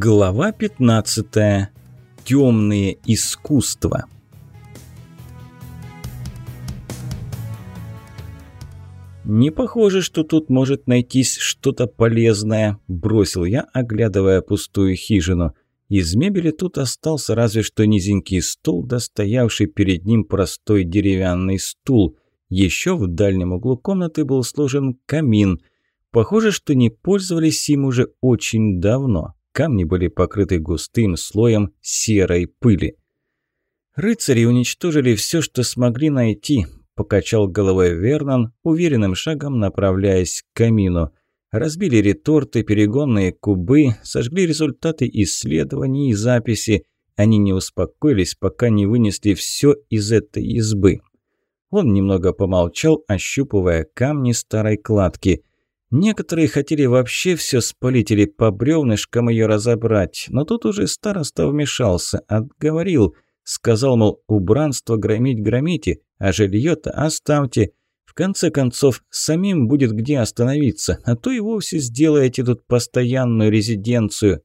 Глава 15. Темные искусства. «Не похоже, что тут может найтись что-то полезное», – бросил я, оглядывая пустую хижину. Из мебели тут остался разве что низенький стол, достоявший перед ним простой деревянный стул. Еще в дальнем углу комнаты был сложен камин. Похоже, что не пользовались им уже очень давно. Камни были покрыты густым слоем серой пыли. Рыцари уничтожили все, что смогли найти, покачал головой Вернон, уверенным шагом направляясь к камину. Разбили реторты, перегонные кубы, сожгли результаты исследований и записи. Они не успокоились, пока не вынесли все из этой избы. Он немного помолчал, ощупывая камни старой кладки. Некоторые хотели вообще все спалить или по бревнышкам ее разобрать, но тут уже староста вмешался, отговорил – Сказал, мол, убранство громить громите, а жилье-то оставьте. В конце концов, самим будет где остановиться, а то и вовсе сделаете тут постоянную резиденцию.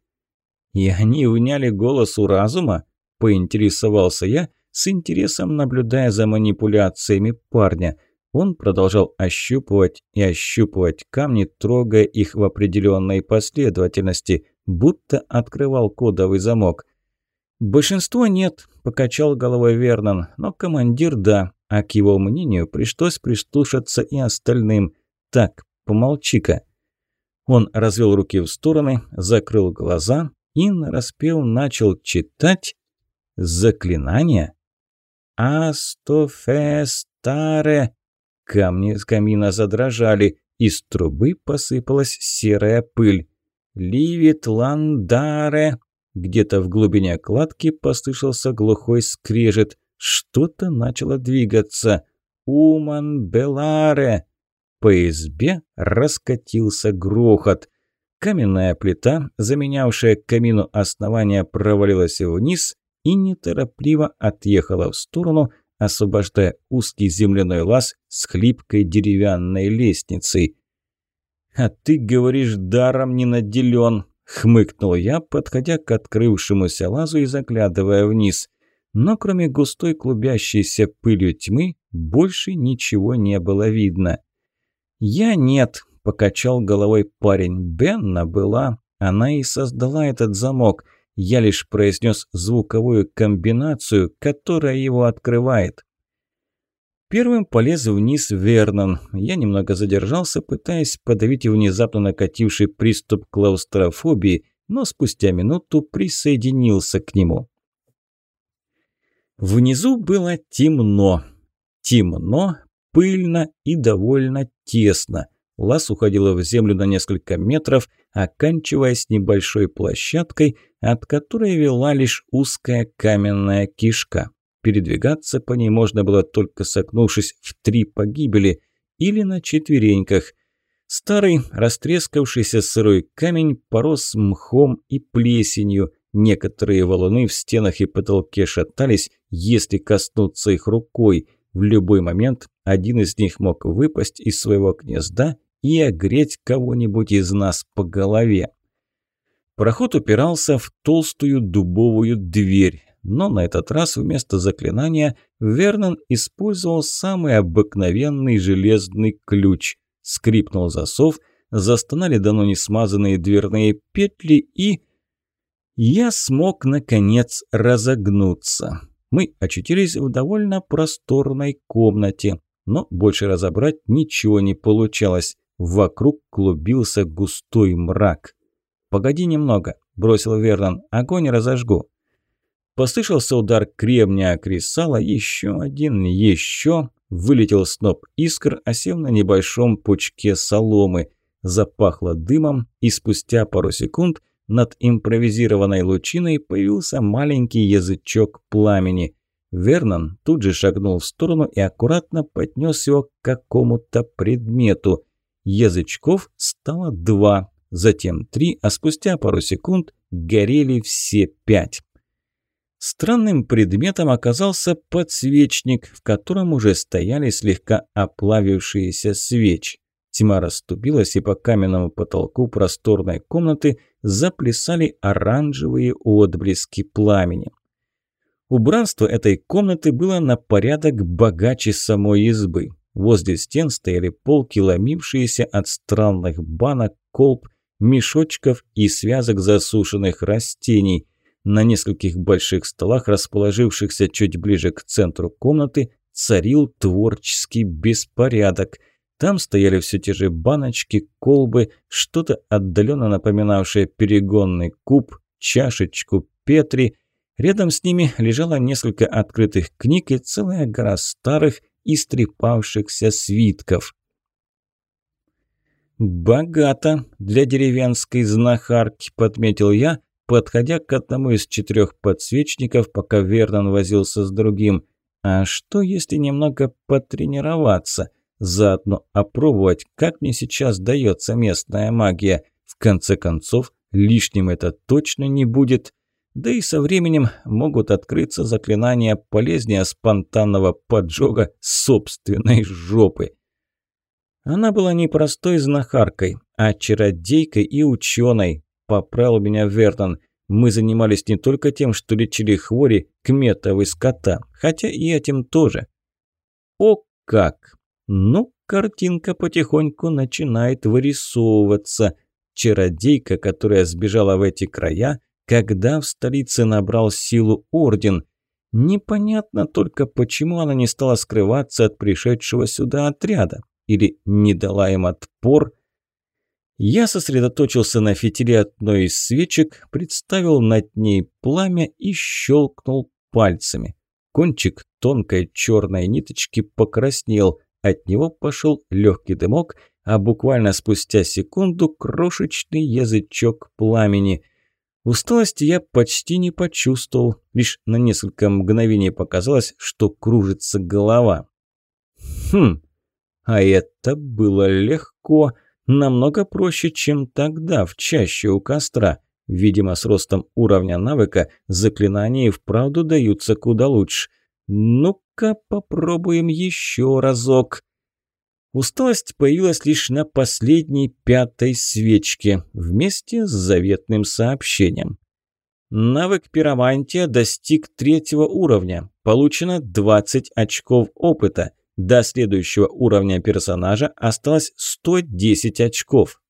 И они уняли голос у разума, поинтересовался я, с интересом наблюдая за манипуляциями парня. Он продолжал ощупывать и ощупывать камни, трогая их в определенной последовательности, будто открывал кодовый замок – «Большинство нет», – покачал головой Вернон, – «но командир – да, а к его мнению пришлось прислушаться и остальным. Так, помолчи-ка». Он развел руки в стороны, закрыл глаза и нараспев начал читать заклинание. «Астофестаре!» Камни с камина задрожали, из трубы посыпалась серая пыль. «Ливит ландаре!» Где-то в глубине кладки послышался глухой скрежет. Что-то начало двигаться. «Уман Беларе!» По избе раскатился грохот. Каменная плита, заменявшая камину основания, провалилась вниз и неторопливо отъехала в сторону, освобождая узкий земляной лаз с хлипкой деревянной лестницей. «А ты, говоришь, даром не наделен», Хмыкнул я, подходя к открывшемуся лазу и заглядывая вниз. Но кроме густой клубящейся пылью тьмы, больше ничего не было видно. «Я нет», – покачал головой парень. «Бенна была. Она и создала этот замок. Я лишь произнес звуковую комбинацию, которая его открывает». Первым полез вниз Вернон. Я немного задержался, пытаясь подавить внезапно накативший приступ клаустрофобии, но спустя минуту присоединился к нему. Внизу было темно. Темно, пыльно и довольно тесно. Лаз уходила в землю на несколько метров, оканчиваясь небольшой площадкой, от которой вела лишь узкая каменная кишка. Передвигаться по ней можно было только согнувшись в три погибели или на четвереньках. Старый, растрескавшийся сырой камень порос мхом и плесенью. Некоторые валуны в стенах и потолке шатались, если коснуться их рукой. В любой момент один из них мог выпасть из своего гнезда и огреть кого-нибудь из нас по голове. Проход упирался в толстую дубовую дверь но на этот раз вместо заклинания Вернон использовал самый обыкновенный железный ключ. Скрипнул засов, застонали давно не смазанные дверные петли и... Я смог, наконец, разогнуться. Мы очутились в довольно просторной комнате, но больше разобрать ничего не получалось. Вокруг клубился густой мрак. «Погоди немного», – бросил Вернон, – «огонь разожгу». Послышался удар кремня о кресало, еще один, еще. Вылетел сноп искр, осев на небольшом пучке соломы. Запахло дымом, и спустя пару секунд над импровизированной лучиной появился маленький язычок пламени. Вернон тут же шагнул в сторону и аккуратно поднес его к какому-то предмету. Язычков стало два, затем три, а спустя пару секунд горели все пять. Странным предметом оказался подсвечник, в котором уже стояли слегка оплавившиеся свечи. Тьма расступилась, и по каменному потолку просторной комнаты заплясали оранжевые отблески пламени. Убранство этой комнаты было на порядок богаче самой избы. Возле стен стояли полки, ломившиеся от странных банок, колб, мешочков и связок засушенных растений. На нескольких больших столах, расположившихся чуть ближе к центру комнаты, царил творческий беспорядок. Там стояли все те же баночки, колбы, что-то отдаленно напоминавшее перегонный куб, чашечку Петри. Рядом с ними лежало несколько открытых книг и целая гора старых, истрепавшихся свитков. «Богато для деревенской знахарки», – подметил я, подходя к одному из четырех подсвечников, пока Вернон возился с другим. «А что, если немного потренироваться? Заодно опробовать, как мне сейчас дается местная магия? В конце концов, лишним это точно не будет». Да и со временем могут открыться заклинания полезнее спонтанного поджога собственной жопы. Она была не простой знахаркой, а чародейкой и ученой, поправил меня Вертон. Мы занимались не только тем, что лечили хвори, кметов и скота, хотя и этим тоже. О как! Ну, картинка потихоньку начинает вырисовываться. Чародейка, которая сбежала в эти края, когда в столице набрал силу орден. Непонятно только, почему она не стала скрываться от пришедшего сюда отряда. Или не дала им отпор. Я сосредоточился на фитиле одной из свечек, представил над ней пламя и щелкнул пальцами. Кончик тонкой черной ниточки покраснел, от него пошел легкий дымок, а буквально спустя секунду крошечный язычок пламени – Усталости я почти не почувствовал, лишь на несколько мгновений показалось, что кружится голова. Хм, а это было легко, намного проще, чем тогда, в чаще у костра. Видимо, с ростом уровня навыка заклинания и вправду даются куда лучше. Ну-ка попробуем еще разок. Усталость появилась лишь на последней пятой свечке, вместе с заветным сообщением. Навык пиромантия достиг третьего уровня. Получено 20 очков опыта. До следующего уровня персонажа осталось 110 очков.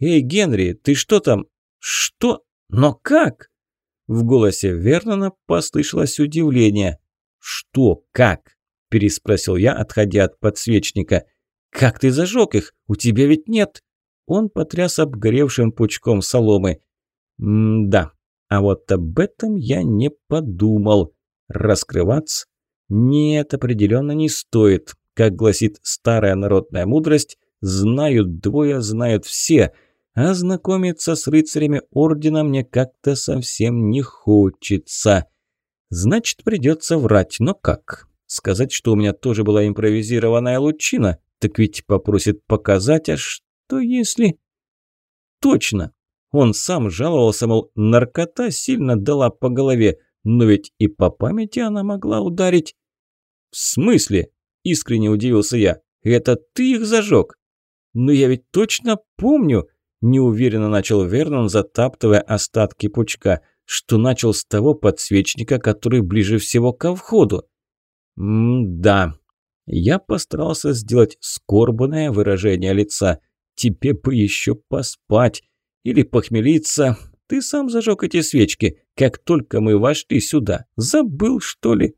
«Эй, Генри, ты что там?» «Что? Но как?» В голосе Вернона послышалось удивление. «Что? Как?» – переспросил я, отходя от подсвечника – «Как ты зажег их? У тебя ведь нет!» Он потряс обгоревшим пучком соломы. «М-да, а вот об этом я не подумал. Раскрываться? Нет, определенно не стоит. Как гласит старая народная мудрость, знают двое, знают все, а знакомиться с рыцарями ордена мне как-то совсем не хочется. Значит, придется врать, но как? Сказать, что у меня тоже была импровизированная лучина? Так ведь попросит показать, а что если... Точно! Он сам жаловался, мол, наркота сильно дала по голове, но ведь и по памяти она могла ударить. «В смысле?» – искренне удивился я. «Это ты их зажег?» «Но я ведь точно помню», – неуверенно начал Вернон, затаптывая остатки пучка, что начал с того подсвечника, который ближе всего ко входу. «М-да», я постарался сделать скорбное выражение лица. Тебе бы еще поспать или похмелиться. Ты сам зажег эти свечки, как только мы вошли сюда. Забыл, что ли?»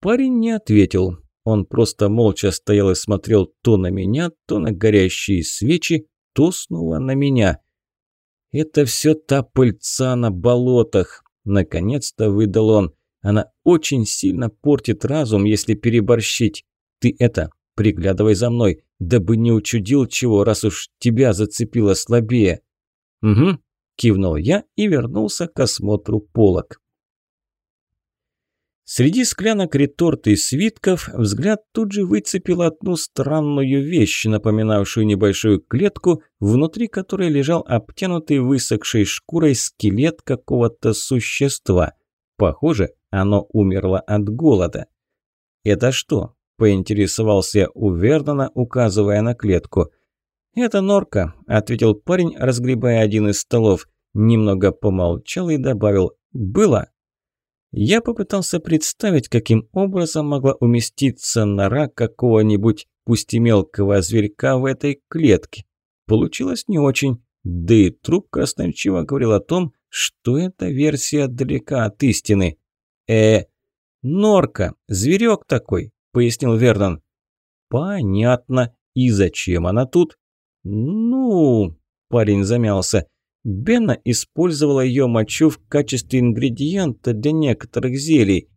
Парень не ответил. Он просто молча стоял и смотрел то на меня, то на горящие свечи, то снова на меня. «Это все та пыльца на болотах», – наконец-то выдал он. Она очень сильно портит разум, если переборщить. Ты это, приглядывай за мной, дабы не учудил чего, раз уж тебя зацепило слабее». «Угу», – кивнул я и вернулся к осмотру полок. Среди склянок реторт и свитков взгляд тут же выцепил одну странную вещь, напоминавшую небольшую клетку, внутри которой лежал обтянутый высохшей шкурой скелет какого-то существа. Похоже, оно умерло от голода. «Это что?» – поинтересовался у Вернона, указывая на клетку. «Это норка», – ответил парень, разгребая один из столов. Немного помолчал и добавил «Было». Я попытался представить, каким образом могла уместиться нора какого-нибудь, пусть и мелкого зверька в этой клетке. Получилось не очень, да и труп красноречиво говорил о том, что эта версия далека от истины. «Э, норка, зверек такой», – пояснил Вернон. «Понятно. И зачем она тут?» «Ну...» – парень замялся. Бена использовала ее мочу в качестве ингредиента для некоторых зелий.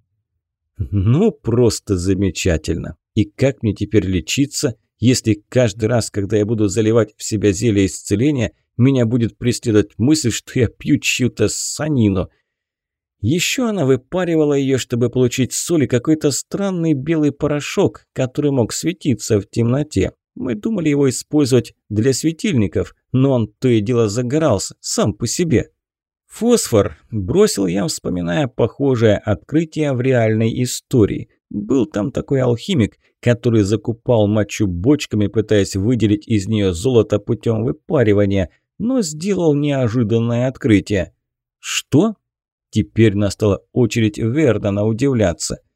«Ну, просто замечательно. И как мне теперь лечиться, если каждый раз, когда я буду заливать в себя зелье исцеления, меня будет преследовать мысль, что я пью чью-то санину?» Еще она выпаривала ее, чтобы получить соль и какой-то странный белый порошок, который мог светиться в темноте. Мы думали его использовать для светильников, но он то и дело загорался, сам по себе. Фосфор бросил я, вспоминая похожее открытие в реальной истории. Был там такой алхимик, который закупал мочу бочками, пытаясь выделить из нее золото путем выпаривания, но сделал неожиданное открытие. Что? Теперь настала очередь Вердона удивляться –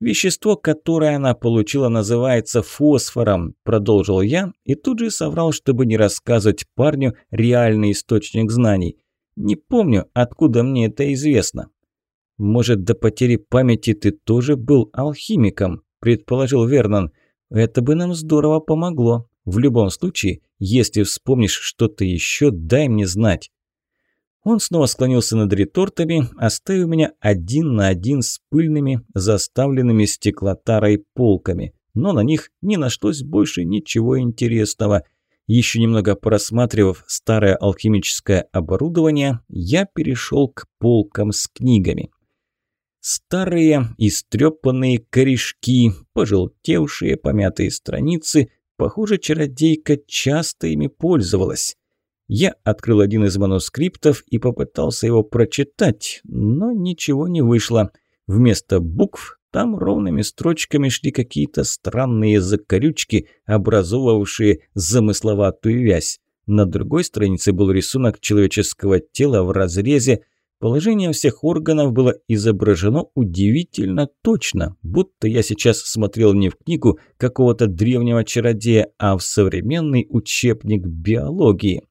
«Вещество, которое она получила, называется фосфором», – продолжил я и тут же соврал, чтобы не рассказывать парню реальный источник знаний. Не помню, откуда мне это известно. «Может, до потери памяти ты тоже был алхимиком?» – предположил Вернон. «Это бы нам здорово помогло. В любом случае, если вспомнишь что-то еще, дай мне знать». Он снова склонился над ретортами, оставив меня один на один с пыльными, заставленными стеклотарой полками. Но на них не нашлось больше ничего интересного. Еще немного просматривав старое алхимическое оборудование, я перешел к полкам с книгами. Старые, истрепанные корешки, пожелтевшие, помятые страницы. Похоже, чародейка часто ими пользовалась. Я открыл один из манускриптов и попытался его прочитать, но ничего не вышло. Вместо букв там ровными строчками шли какие-то странные закорючки, образовавшие замысловатую вязь. На другой странице был рисунок человеческого тела в разрезе. Положение всех органов было изображено удивительно точно, будто я сейчас смотрел не в книгу какого-то древнего чародея, а в современный учебник биологии.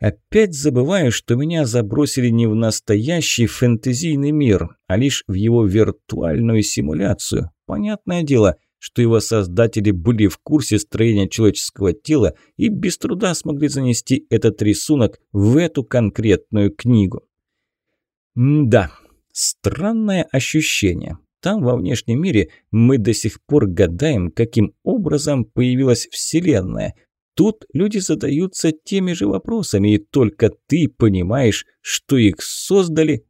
Опять забываю, что меня забросили не в настоящий фэнтезийный мир, а лишь в его виртуальную симуляцию. Понятное дело, что его создатели были в курсе строения человеческого тела и без труда смогли занести этот рисунок в эту конкретную книгу. М да, странное ощущение. Там, во внешнем мире, мы до сих пор гадаем, каким образом появилась Вселенная – Тут люди задаются теми же вопросами, и только ты понимаешь, что их создали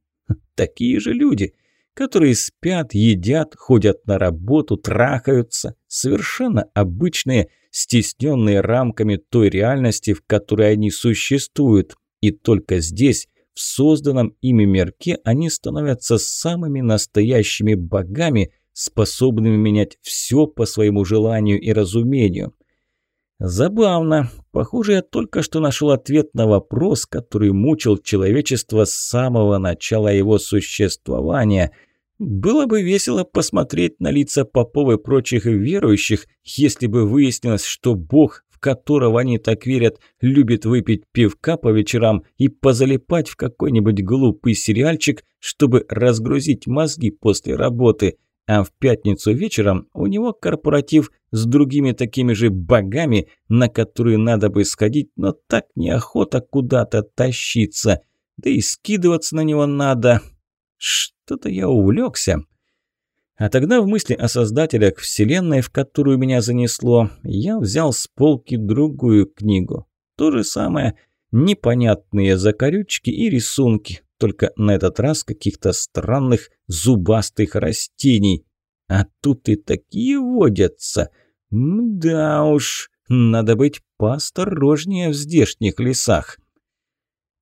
такие же люди, которые спят, едят, ходят на работу, трахаются, совершенно обычные, стесненные рамками той реальности, в которой они существуют. И только здесь, в созданном ими мирке, они становятся самыми настоящими богами, способными менять все по своему желанию и разумению. Забавно. Похоже, я только что нашел ответ на вопрос, который мучил человечество с самого начала его существования. Было бы весело посмотреть на лица попов и прочих верующих, если бы выяснилось, что Бог, в которого они так верят, любит выпить пивка по вечерам и позалипать в какой-нибудь глупый сериальчик, чтобы разгрузить мозги после работы – а в пятницу вечером у него корпоратив с другими такими же богами, на которые надо бы сходить, но так неохота куда-то тащиться. Да и скидываться на него надо. Что-то я увлекся. А тогда в мысли о создателях вселенной, в которую меня занесло, я взял с полки другую книгу. То же самое, непонятные закорючки и рисунки, только на этот раз каких-то странных зубастых растений. А тут и такие водятся. Да уж, надо быть поосторожнее в здешних лесах.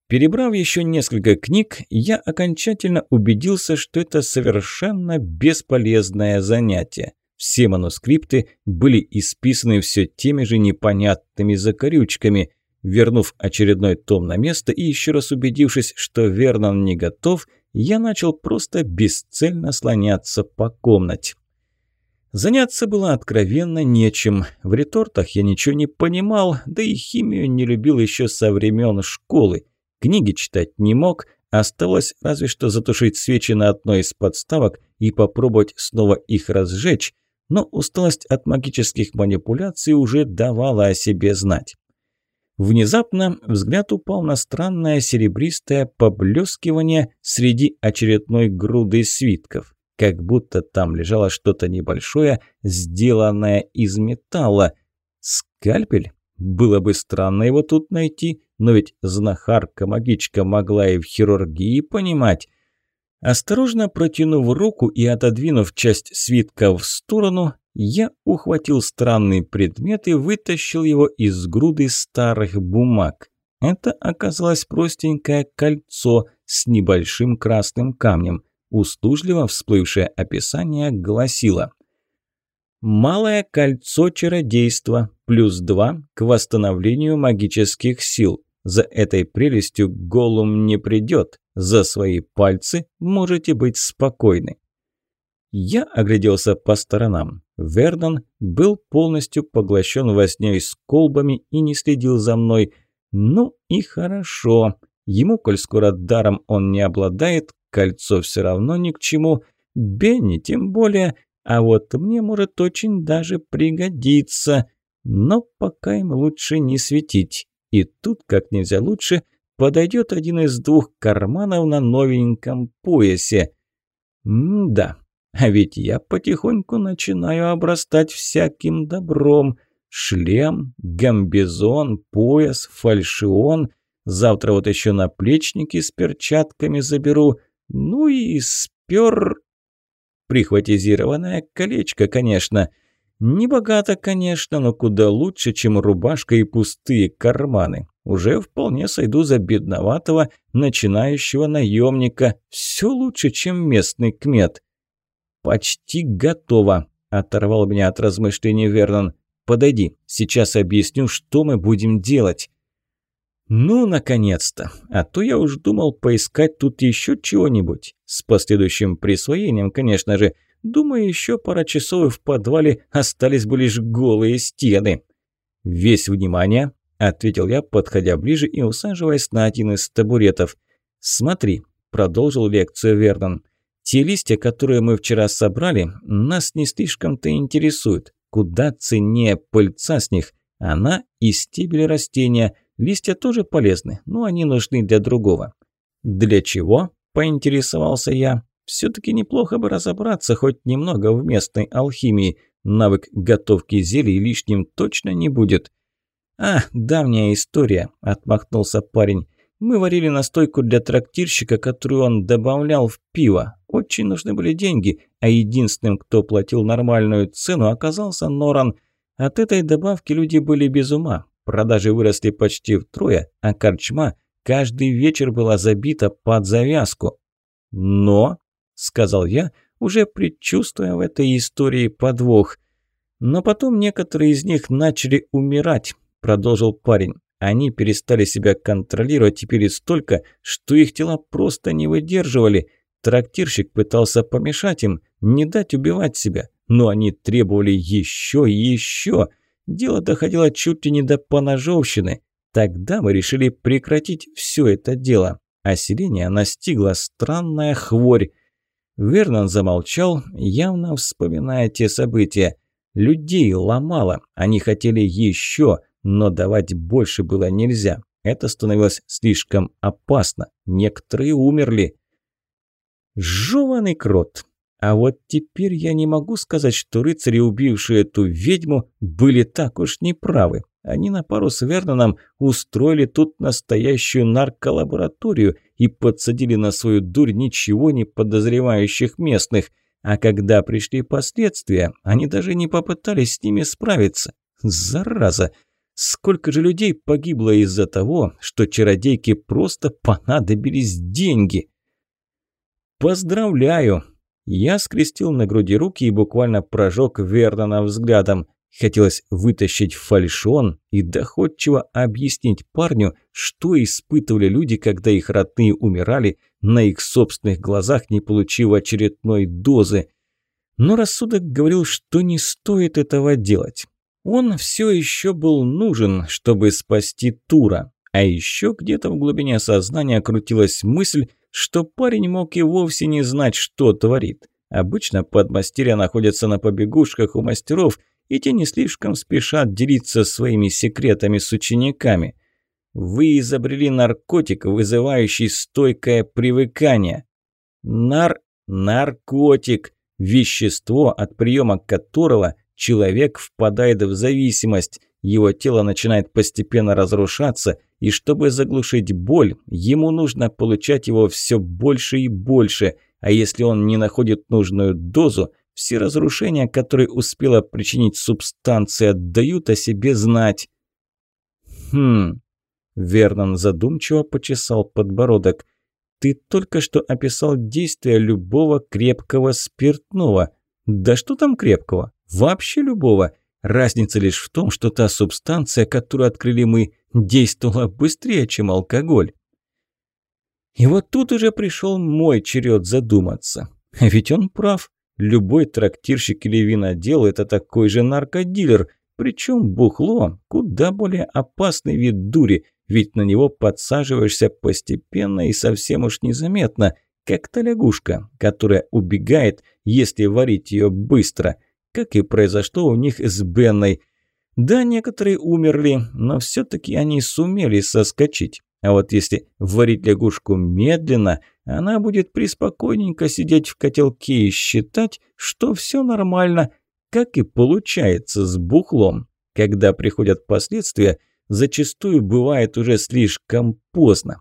Перебрав еще несколько книг, я окончательно убедился, что это совершенно бесполезное занятие. Все манускрипты были исписаны все теми же непонятными закорючками. Вернув очередной том на место и еще раз убедившись, что Вернон не готов, я начал просто бесцельно слоняться по комнате. Заняться было откровенно нечем. В ретортах я ничего не понимал, да и химию не любил еще со времен школы. Книги читать не мог, оставалось разве что затушить свечи на одной из подставок и попробовать снова их разжечь, но усталость от магических манипуляций уже давала о себе знать. Внезапно взгляд упал на странное серебристое поблескивание среди очередной груды свитков. Как будто там лежало что-то небольшое, сделанное из металла. Скальпель? Было бы странно его тут найти, но ведь знахарка-магичка могла и в хирургии понимать. Осторожно протянув руку и отодвинув часть свитка в сторону, я ухватил странный предмет и вытащил его из груды старых бумаг. Это оказалось простенькое кольцо с небольшим красным камнем. Услужливо всплывшее описание гласило «Малое кольцо чародейства, плюс два к восстановлению магических сил. За этой прелестью голум не придет. За свои пальцы можете быть спокойны». Я огляделся по сторонам. Вердон был полностью поглощен вознёй с колбами и не следил за мной. Ну и хорошо. Ему, коль скоро даром он не обладает, кольцо все равно ни к чему. Бенни тем более. А вот мне может очень даже пригодиться. Но пока им лучше не светить. И тут, как нельзя лучше, подойдет один из двух карманов на новеньком поясе. М-да, а ведь я потихоньку начинаю обрастать всяким добром. Шлем, гамбизон, пояс, фальшион. Завтра вот еще наплечники с перчатками заберу. Ну и спер... Прихватизированное колечко, конечно. Небогато, конечно, но куда лучше, чем рубашка и пустые карманы. Уже вполне сойду за бедноватого начинающего наемника. Все лучше, чем местный кмет. «Почти готово», – оторвал меня от размышлений Вернон. «Подойди, сейчас объясню, что мы будем делать». «Ну, наконец-то! А то я уж думал поискать тут еще чего-нибудь. С последующим присвоением, конечно же. Думаю, еще пара часов и в подвале остались бы лишь голые стены». «Весь внимание», – ответил я, подходя ближе и усаживаясь на один из табуретов. «Смотри», – продолжил лекцию Вернон. Те листья, которые мы вчера собрали, нас не слишком-то интересуют. Куда ценнее пыльца с них. Она и стебель растения. Листья тоже полезны, но они нужны для другого. «Для чего?» – поинтересовался я. «Все-таки неплохо бы разобраться хоть немного в местной алхимии. Навык готовки зелий лишним точно не будет». «А, давняя история», – отмахнулся парень. Мы варили настойку для трактирщика, которую он добавлял в пиво. Очень нужны были деньги, а единственным, кто платил нормальную цену, оказался Норан. От этой добавки люди были без ума. Продажи выросли почти втрое, а корчма каждый вечер была забита под завязку. «Но», – сказал я, уже предчувствуя в этой истории подвох. «Но потом некоторые из них начали умирать», – продолжил парень. Они перестали себя контролировать теперь столько, что их тела просто не выдерживали. Трактирщик пытался помешать им, не дать убивать себя, но они требовали еще и еще. Дело доходило чуть ли не до поножовщины. Тогда мы решили прекратить все это дело. Оселение настигла странная хворь. Вернон замолчал, явно вспоминая те события. Людей ломало, они хотели еще, но давать больше было нельзя. Это становилось слишком опасно. Некоторые умерли. Жеванный крот. А вот теперь я не могу сказать, что рыцари, убившие эту ведьму, были так уж неправы. Они на пару с Верноном устроили тут настоящую нарколабораторию и подсадили на свою дурь ничего не подозревающих местных. А когда пришли последствия, они даже не попытались с ними справиться. Зараза! Сколько же людей погибло из-за того, что чародейке просто понадобились деньги? Поздравляю! Я скрестил на груди руки и буквально прожег Вернона взглядом. Хотелось вытащить фальшон и доходчиво объяснить парню, что испытывали люди, когда их родные умирали на их собственных глазах, не получив очередной дозы. Но рассудок говорил, что не стоит этого делать. Он все еще был нужен, чтобы спасти Тура. А еще где-то в глубине сознания крутилась мысль, что парень мог и вовсе не знать, что творит. Обычно подмастерья находятся на побегушках у мастеров, и те не слишком спешат делиться своими секретами с учениками. Вы изобрели наркотик, вызывающий стойкое привыкание. Нар... наркотик. Вещество, от приема которого человек впадает в зависимость. Его тело начинает постепенно разрушаться, и чтобы заглушить боль, ему нужно получать его все больше и больше, а если он не находит нужную дозу, все разрушения, которые успела причинить субстанция, дают о себе знать. Хм. Вернон задумчиво почесал подбородок. Ты только что описал действие любого крепкого спиртного. Да что там крепкого? Вообще любого. Разница лишь в том, что та субстанция, которую открыли мы, действовала быстрее, чем алкоголь. И вот тут уже пришел мой черед задуматься. Ведь он прав. Любой трактирщик или винодел – это такой же наркодилер. Причем бухло – куда более опасный вид дури, ведь на него подсаживаешься постепенно и совсем уж незаметно, как та лягушка, которая убегает, если варить ее быстро, как и произошло у них с Бенной. Да, некоторые умерли, но все-таки они сумели соскочить. А вот если варить лягушку медленно, она будет приспокойненько сидеть в котелке и считать, что все нормально, как и получается с бухлом. Когда приходят последствия, зачастую бывает уже слишком поздно.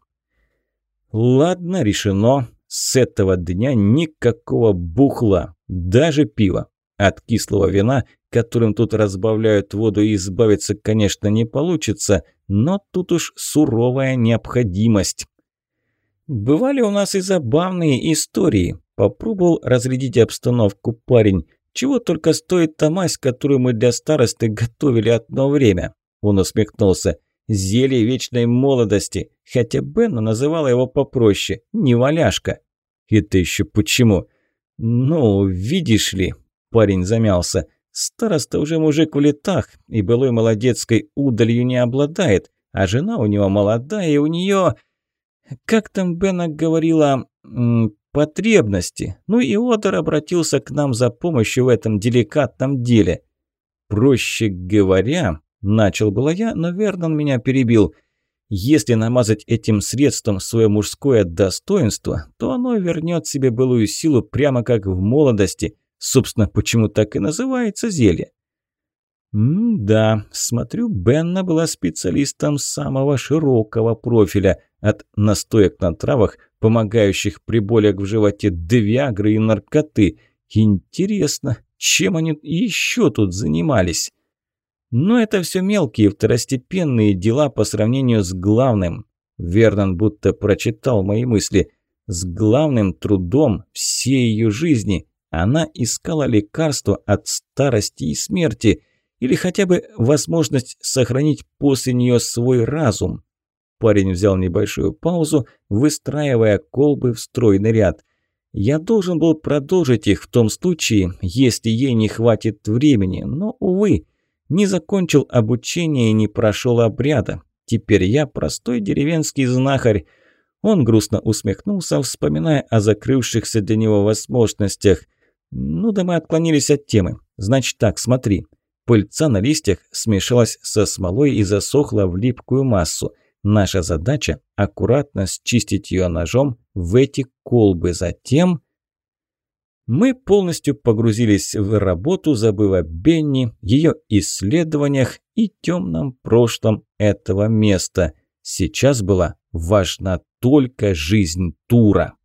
Ладно, решено. С этого дня никакого бухла, даже пива. От кислого вина, которым тут разбавляют воду, избавиться, конечно, не получится, но тут уж суровая необходимость. Бывали у нас и забавные истории. Попробовал разрядить обстановку парень. Чего только стоит та мазь, которую мы для старосты готовили одно время. Он усмехнулся. Зелье вечной молодости. Хотя Бенна называла его попроще. Не валяшка. Это еще почему? Ну, видишь ли, Парень замялся. Староста уже мужик в летах, и былой молодецкой удалью не обладает, а жена у него молодая, и у нее... Как там Бена говорила... потребности. Ну и Одер обратился к нам за помощью в этом деликатном деле. Проще говоря, начал было я, но Вернон меня перебил. Если намазать этим средством свое мужское достоинство, то оно вернет себе былую силу прямо как в молодости – Собственно, почему так и называется зелье? М-да, смотрю, Бенна была специалистом самого широкого профиля, от настоек на травах, помогающих при болях в животе, до виагры и наркоты. Интересно, чем они еще тут занимались? Но это все мелкие второстепенные дела по сравнению с главным. Вернон будто прочитал мои мысли. С главным трудом всей ее жизни, она искала лекарство от старости и смерти, или хотя бы возможность сохранить после нее свой разум. Парень взял небольшую паузу, выстраивая колбы в стройный ряд. Я должен был продолжить их в том случае, если ей не хватит времени, но, увы, не закончил обучение и не прошел обряда. Теперь я простой деревенский знахарь. Он грустно усмехнулся, вспоминая о закрывшихся для него возможностях – ну да мы отклонились от темы. Значит так, смотри. Пыльца на листьях смешалась со смолой и засохла в липкую массу. Наша задача – аккуратно счистить ее ножом в эти колбы. Затем... Мы полностью погрузились в работу, забыв о Бенни, ее исследованиях и темном прошлом этого места. Сейчас была важна только жизнь Тура.